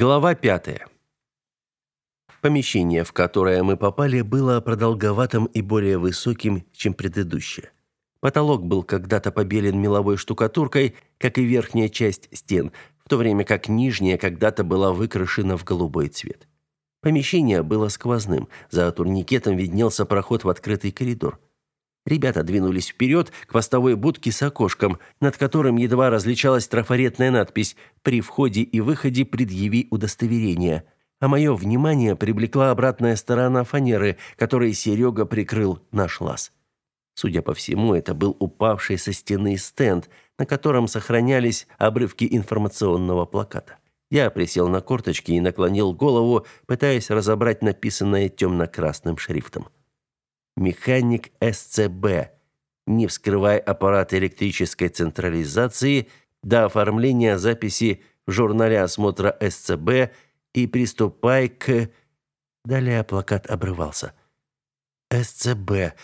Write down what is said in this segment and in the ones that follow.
Глава пятая. Помещение, в которое мы попали, было продолговатым и более высоким, чем предыдущее. Потолок был когда-то побелен меловой штукатуркой, как и верхняя часть стен, в то время как нижняя когда-то была выкрашена в голубой цвет. Помещение было сквозным, за турникетом виднелся проход в открытый коридор. Ребята двинулись вперед к постовой будке с окошком, над которым едва различалась трафаретная надпись «При входе и выходе предъяви удостоверение», а мое внимание привлекла обратная сторона фанеры, которой Серега прикрыл наш лаз. Судя по всему, это был упавший со стены стенд, на котором сохранялись обрывки информационного плаката. Я присел на корточки и наклонил голову, пытаясь разобрать написанное темно-красным шрифтом. «Механик СЦБ. Не вскрывай аппарат электрической централизации до оформления записи в журнале осмотра СЦБ и приступай к...» Далее плакат обрывался. «СЦБ.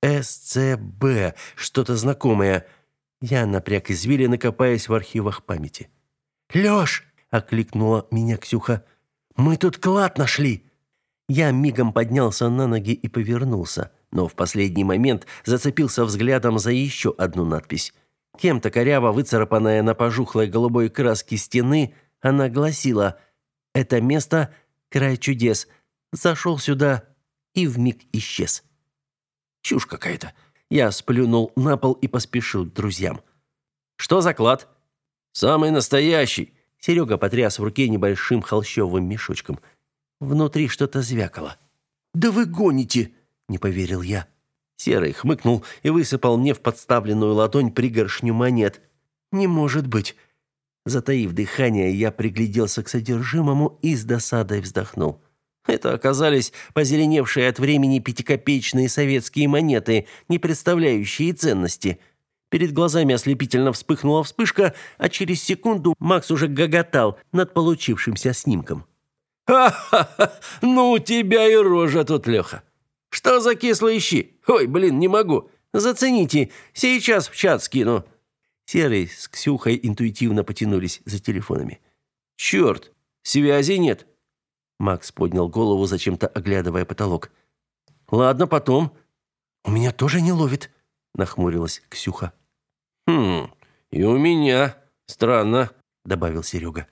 СЦБ. Что-то знакомое. Я напряг извилины, копаясь в архивах памяти. «Лёш!» — окликнула меня Ксюха. «Мы тут клад нашли!» Я мигом поднялся на ноги и повернулся, но в последний момент зацепился взглядом за еще одну надпись. Кем-то коряво выцарапанная на пожухлой голубой краске стены, она гласила «Это место — край чудес. Зашел сюда и вмиг исчез». Чушь какая-то. Я сплюнул на пол и поспешил к друзьям. Что за клад? Самый настоящий. Серега потряс в руке небольшим холщовым мешочком. Внутри что-то звякало. Да вы гоните, не поверил я. Серый хмыкнул и высыпал мне в подставленную ладонь пригоршню монет. Не может быть. Затаив дыхание, я пригляделся к содержимому и с досадой вздохнул. Это оказались позеленевшие от времени пятикопеечные советские монеты, не представляющие ценности. Перед глазами ослепительно вспыхнула вспышка, а через секунду Макс уже гоготал над получившимся снимком. «Ха-ха-ха! Ну, у тебя и рожа тут, Леха! Что за кислые щи? Ой, блин, не могу! Зацените, сейчас в чат скину!» Серый с Ксюхой интуитивно потянулись за телефонами. «Черт, связи нет!» Макс поднял голову, зачем-то оглядывая потолок. Ладно, потом. У меня тоже не ловит, нахмурилась Ксюха. Хм, и у меня. Странно, добавил Серега.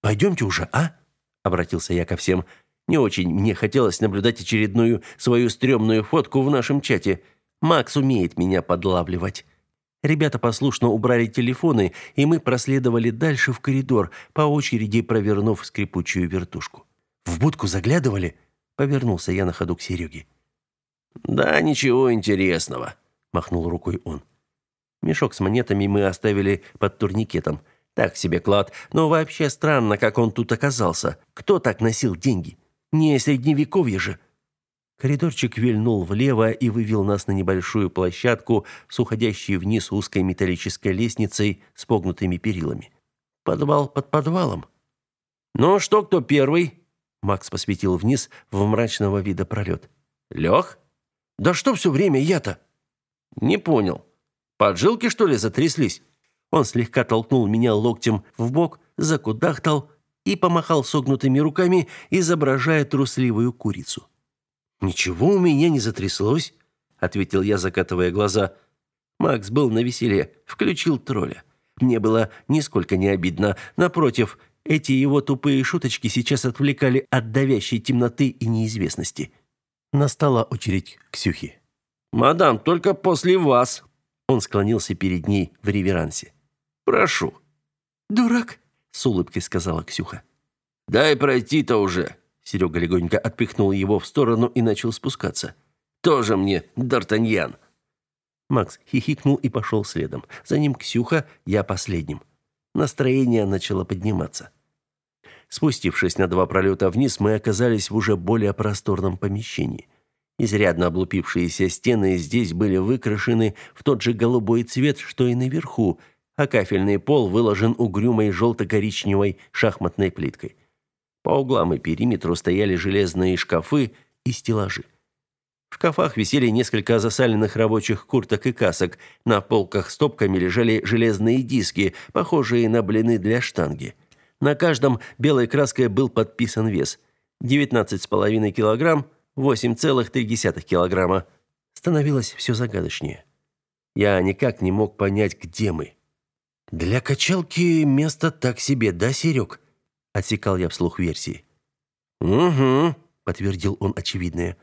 Пойдемте уже, а? обратился я ко всем. Не очень мне хотелось наблюдать очередную свою стрёмную фотку в нашем чате. Макс умеет меня подлавливать. Ребята послушно убрали телефоны, и мы проследовали дальше в коридор, по очереди провернув скрипучую вертушку. «В будку заглядывали?» — повернулся я на ходу к Сереге. «Да, ничего интересного», — махнул рукой он. Мешок с монетами мы оставили под турникетом. Так себе клад, но вообще странно, как он тут оказался. Кто так носил деньги? Не средневековье же. Коридорчик вильнул влево и вывел нас на небольшую площадку с уходящей вниз узкой металлической лестницей с погнутыми перилами. Подвал под подвалом. «Ну что, кто первый?» Макс посветил вниз в мрачного вида пролет. «Лех? Да что все время я-то?» «Не понял. Поджилки, что ли, затряслись?» Он слегка толкнул меня локтем в бок, закудахтал и помахал согнутыми руками, изображая трусливую курицу. «Ничего у меня не затряслось», — ответил я, закатывая глаза. Макс был на веселе, включил тролля. Мне было нисколько не обидно. Напротив, эти его тупые шуточки сейчас отвлекали от давящей темноты и неизвестности. Настала очередь Ксюхи. «Мадам, только после вас!» Он склонился перед ней в реверансе. «Прошу». «Дурак!» — с улыбкой сказала Ксюха. «Дай пройти-то уже!» Серега легонько отпихнул его в сторону и начал спускаться. «Тоже мне, Д'Артаньян!» Макс хихикнул и пошел следом. За ним Ксюха, я последним. Настроение начало подниматься. Спустившись на два пролета вниз, мы оказались в уже более просторном помещении. Изрядно облупившиеся стены здесь были выкрашены в тот же голубой цвет, что и наверху, а кафельный пол выложен угрюмой желто-коричневой шахматной плиткой. По углам и периметру стояли железные шкафы и стеллажи. В шкафах висели несколько засаленных рабочих курток и касок. На полках стопками лежали железные диски, похожие на блины для штанги. На каждом белой краской был подписан вес. 19,5 килограмм, 8,3 килограмма. Становилось все загадочнее. Я никак не мог понять, где мы. «Для качалки место так себе, да, Серег?» Отсекал я вслух версии. «Угу», — подтвердил он очевидное.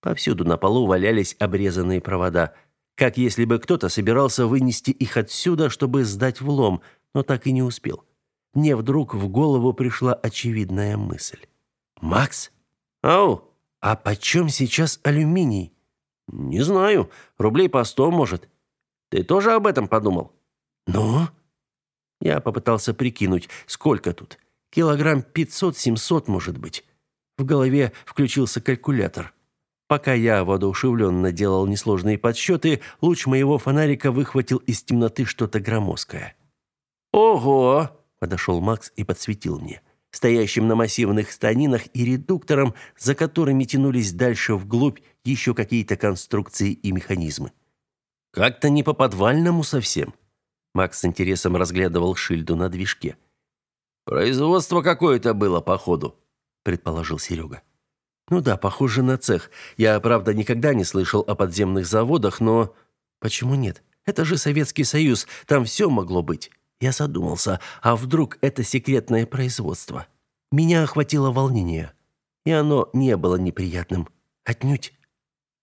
Повсюду на полу валялись обрезанные провода, как если бы кто-то собирался вынести их отсюда, чтобы сдать в лом, но так и не успел. Мне вдруг в голову пришла очевидная мысль. «Макс? Ау, а почем сейчас алюминий?» «Не знаю. Рублей по сто, может. Ты тоже об этом подумал?» «Ну?» Я попытался прикинуть, сколько тут. Килограмм пятьсот-семьсот, может быть. В голове включился калькулятор. Пока я воодушевленно делал несложные подсчеты, луч моего фонарика выхватил из темноты что-то громоздкое. «Ого!» – подошел Макс и подсветил мне. Стоящим на массивных станинах и редуктором, за которыми тянулись дальше вглубь еще какие-то конструкции и механизмы. Как-то не по-подвальному совсем. Макс с интересом разглядывал шильду на движке. «Производство какое-то было, походу», – предположил Серега. Ну да, похоже на цех. Я, правда, никогда не слышал о подземных заводах, но почему нет? Это же Советский Союз, там все могло быть. Я задумался, а вдруг это секретное производство? Меня охватило волнение, и оно не было неприятным, отнюдь.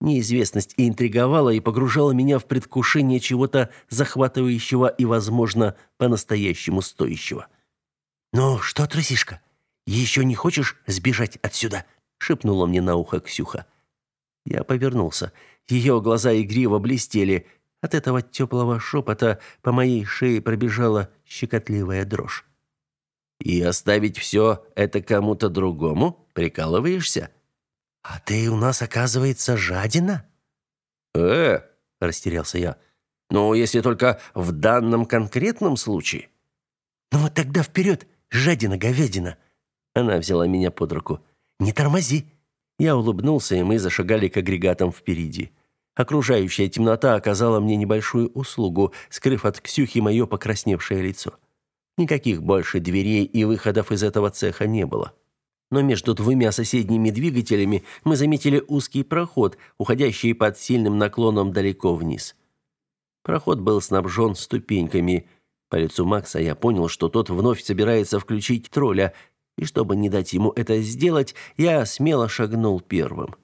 Неизвестность и интриговала и погружала меня в предвкушение чего-то захватывающего и, возможно, по-настоящему стоящего. «Ну что, трусишка, еще не хочешь сбежать отсюда?» шепнула мне на ухо Ксюха. Я повернулся. Ее глаза игриво блестели. От этого теплого шепота по моей шее пробежала щекотливая дрожь. «И оставить все это кому-то другому? Прикалываешься?» «А ты у нас, оказывается, жадина?» «Э!» – растерялся я. «Ну, если только в данном конкретном случае». «Ну вот тогда вперед, жадина-говядина!» Она взяла меня под руку. Не тормози. Я улыбнулся, и мы зашагали к агрегатам впереди. Окружающая темнота оказала мне небольшую услугу, скрыв от Ксюхи мое покрасневшее лицо. Никаких больше дверей и выходов из этого цеха не было. Но между двумя соседними двигателями мы заметили узкий проход, уходящий под сильным наклоном далеко вниз. Проход был снабжен ступеньками. По лицу Макса я понял, что тот вновь собирается включить тролля, и чтобы не дать ему это сделать, я смело шагнул первым.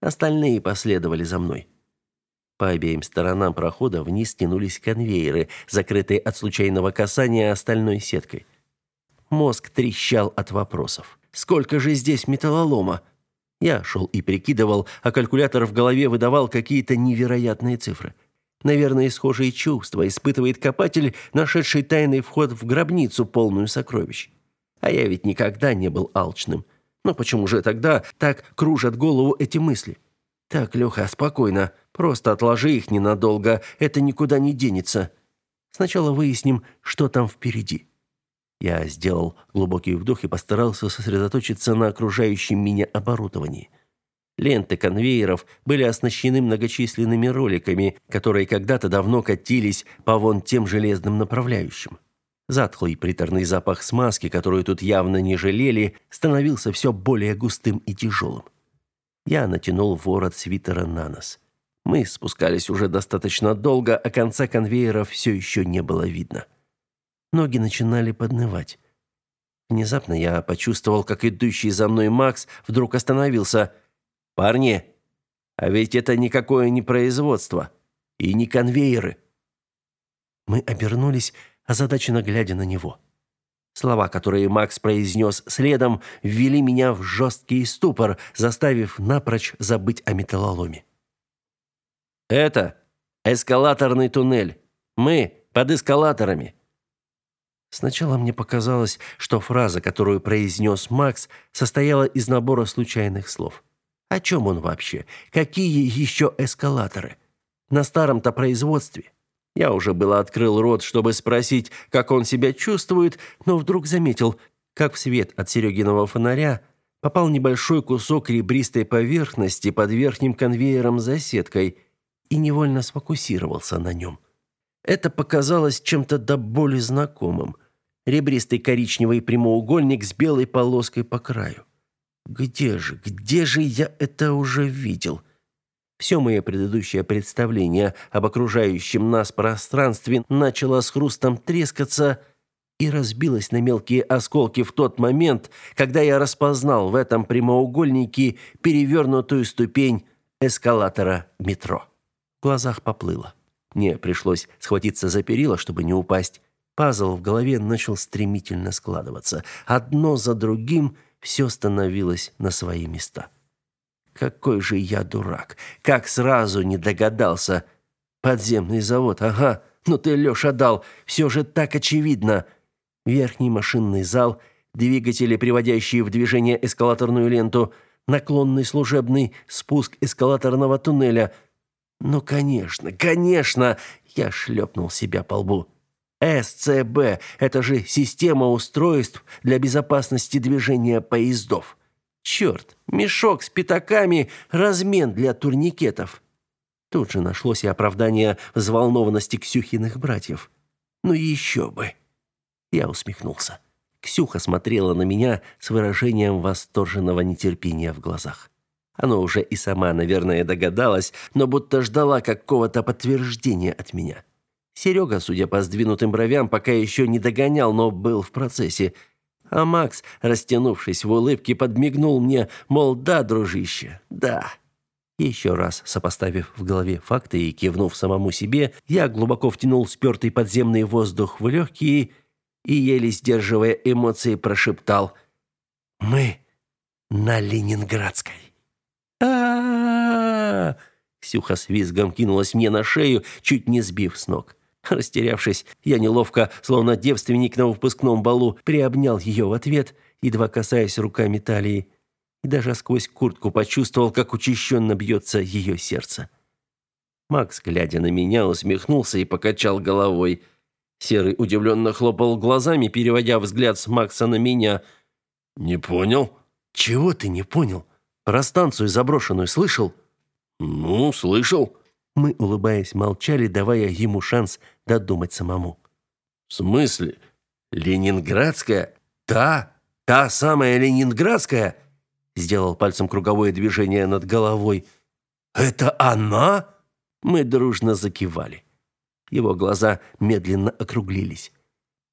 Остальные последовали за мной. По обеим сторонам прохода вниз тянулись конвейеры, закрытые от случайного касания остальной сеткой. Мозг трещал от вопросов. Сколько же здесь металлолома? Я шел и прикидывал, а калькулятор в голове выдавал какие-то невероятные цифры. Наверное, схожие чувства испытывает копатель, нашедший тайный вход в гробницу, полную сокровищ. А я ведь никогда не был алчным. Но почему же тогда так кружат голову эти мысли? Так, Леха, спокойно. Просто отложи их ненадолго. Это никуда не денется. Сначала выясним, что там впереди. Я сделал глубокий вдох и постарался сосредоточиться на окружающем меня оборудовании. Ленты конвейеров были оснащены многочисленными роликами, которые когда-то давно катились по вон тем железным направляющим. Затхлый приторный запах смазки, которую тут явно не жалели, становился все более густым и тяжелым. Я натянул ворот свитера на нос. Мы спускались уже достаточно долго, а конца конвейера все еще не было видно. Ноги начинали поднывать. Внезапно я почувствовал, как идущий за мной Макс вдруг остановился. «Парни, а ведь это никакое не производство и не конвейеры». Мы обернулись, озадаченно глядя на него. Слова, которые Макс произнес следом, ввели меня в жесткий ступор, заставив напрочь забыть о металлоломе. «Это эскалаторный туннель. Мы под эскалаторами». Сначала мне показалось, что фраза, которую произнес Макс, состояла из набора случайных слов. О чем он вообще? Какие еще эскалаторы? На старом-то производстве. Я уже было открыл рот, чтобы спросить, как он себя чувствует, но вдруг заметил, как в свет от Серегиного фонаря попал небольшой кусок ребристой поверхности под верхним конвейером за сеткой и невольно сфокусировался на нем. Это показалось чем-то до боли знакомым. Ребристый коричневый прямоугольник с белой полоской по краю. Где же, где же я это уже видел? Все мое предыдущее представление об окружающем нас пространстве начало с хрустом трескаться и разбилось на мелкие осколки в тот момент, когда я распознал в этом прямоугольнике перевернутую ступень эскалатора метро. В глазах поплыло. Мне пришлось схватиться за перила, чтобы не упасть. Пазл в голове начал стремительно складываться. Одно за другим все становилось на свои места. Какой же я дурак! Как сразу не догадался! Подземный завод, ага! Ну ты, Леша, дал! Все же так очевидно! Верхний машинный зал, двигатели, приводящие в движение эскалаторную ленту, наклонный служебный спуск эскалаторного туннеля. Ну, конечно, конечно! Я шлепнул себя по лбу. СЦБ – это же система устройств для безопасности движения поездов. Черт, мешок с пятаками – размен для турникетов. Тут же нашлось и оправдание взволнованности Ксюхиных братьев. Ну еще бы. Я усмехнулся. Ксюха смотрела на меня с выражением восторженного нетерпения в глазах. Она уже и сама, наверное, догадалась, но будто ждала какого-то подтверждения от меня. Серега, судя по сдвинутым бровям, пока еще не догонял, но был в процессе. А Макс, растянувшись в улыбке, подмигнул мне, мол, да, дружище, да. Еще раз сопоставив в голове факты и кивнув самому себе, я глубоко втянул спертый подземный воздух в легкие и, еле сдерживая эмоции, прошептал «Мы на Ленинградской». а Ксюха с визгом кинулась мне на шею, чуть не сбив с ног. Растерявшись, я неловко, словно девственник на выпускном балу, приобнял ее в ответ, едва касаясь руками талии, и даже сквозь куртку почувствовал, как учащенно бьется ее сердце. Макс, глядя на меня, усмехнулся и покачал головой. Серый удивленно хлопал глазами, переводя взгляд с Макса на меня. «Не понял?» «Чего ты не понял? Про станцию заброшенную слышал?» «Ну, слышал». Мы, улыбаясь, молчали, давая ему шанс додумать самому. «В смысле? Ленинградская? Та? Та самая Ленинградская?» Сделал пальцем круговое движение над головой. «Это она?» Мы дружно закивали. Его глаза медленно округлились.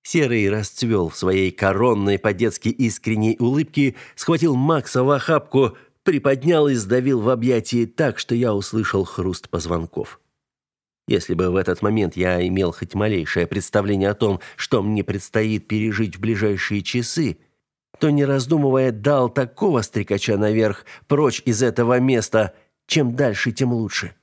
Серый расцвел в своей коронной по-детски искренней улыбке, схватил Макса в охапку, приподнял и сдавил в объятии так, что я услышал хруст позвонков. Если бы в этот момент я имел хоть малейшее представление о том, что мне предстоит пережить в ближайшие часы, то, не раздумывая, дал такого стрекача наверх, прочь из этого места, чем дальше, тем лучше.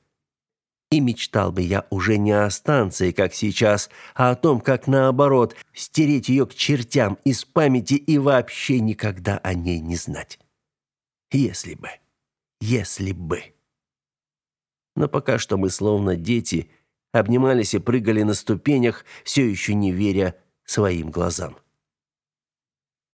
И мечтал бы я уже не о станции, как сейчас, а о том, как наоборот, стереть ее к чертям из памяти и вообще никогда о ней не знать. Если бы. Если бы. Но пока что мы словно дети обнимались и прыгали на ступенях, все еще не веря своим глазам.